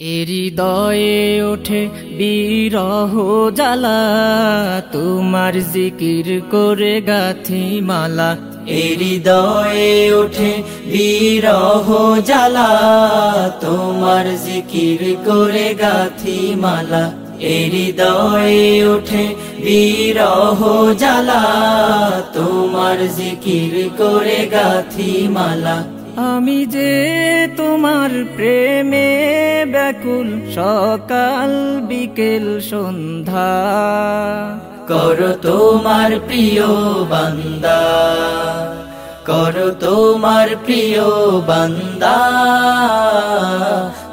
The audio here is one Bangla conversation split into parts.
হৃদয়ে ওঠে বিরহ জ্বালা, তোমার জিকির করে গাথি মালা। হৃদয়ে ওঠে বিরহ জ্বালা, তোমার জিকির করে গাথি মালা। হৃদয়ে ওঠে বিরহ জ্বালা, তোমার জিকির করে গাথি মালা। আমি যে তোমার প্রেমে ব্যাকুল সকাল বিকেল সন্ধ্যা। করো তোমার প্রিয় বান্দা করো তোমার প্রিয় বান্দা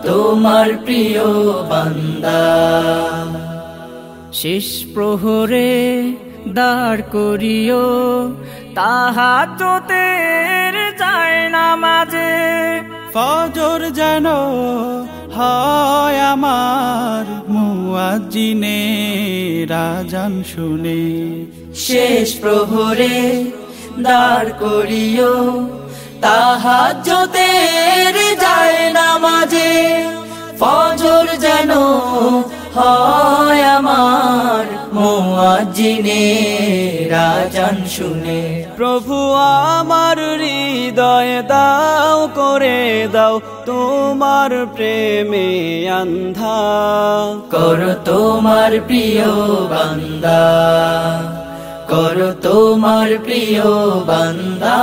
তোমার প্রিয় বান্দা। শেষ প্রহরে দাঁড় করিও তাহা তোতের যায় না মাঝে ফজর যেন হয় আমার মুয়াজ্জিনে রাজান শুনে। শেষ প্রহরে দাঁড় করিও তাহা যোতের যায় না মাঝে ফজর যেন হয় মোয়াজিনে রাজান শুনে। প্রভু আমার হৃদয় দাও করে দাও তোমার প্রেমে আন্ধা। কর তোমার প্রিয় বান্দা করো তোমার প্রিয় বান্দা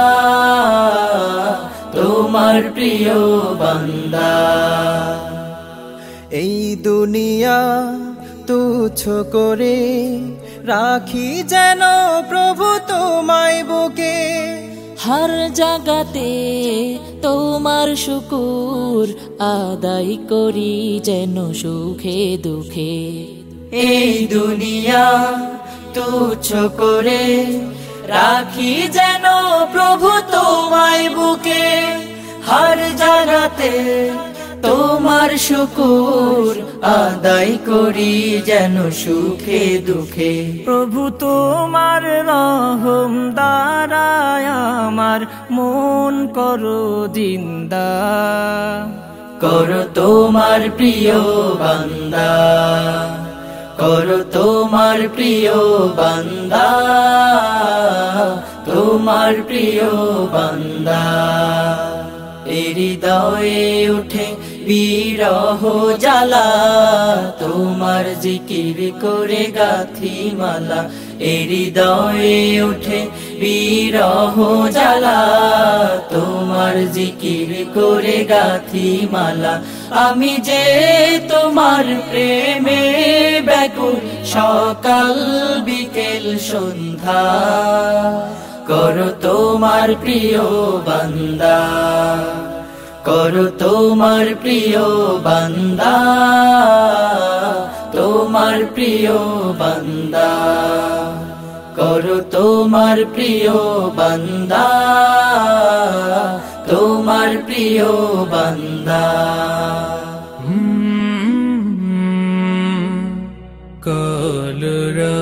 তোমার প্রিয় বান্দা। এই দুনিয়া তুচ্ছ করে রাখি যেন প্রভু তোমায় বুকে। হর জাগাতে তোমার শুকুর আদায় করি যেন সুখে দুঃখে। এই দুনিয়া তুচ্ছ করে রাখি যেন প্রভু তোমায় বুকে। হর জায়গাতে তোমার শুকুর আদায় করি যেন সুখে দুঃখে। প্রভু তোমার রহম দ্বারায় আমার মন করো জিন্দা। করো তোমার প্রিয় বান্দা। করো তোমার প্রিয় বান্দা। তোমার প্রিয় বান্দা। এরি হৃদয়ে উঠে বিরহ জ্বালা, তোমার জিকির করে গাথি মালা। হৃদয়ে উঠে বিরহ জ্বালা, তোমার জিকির করে গাথি মালা। আমি যে তোমার প্রেমে ব্যাকুল, সকাল বিকেল সন্ধ্যা করো তোমার প্রিয় বান্দা। করো তোমার প্রিয় বান্দা, তোমার প্রিয় বান্দা। করো তোমার প্রিয় বান্দা, তোমার প্রিয় বান্দা। কলরা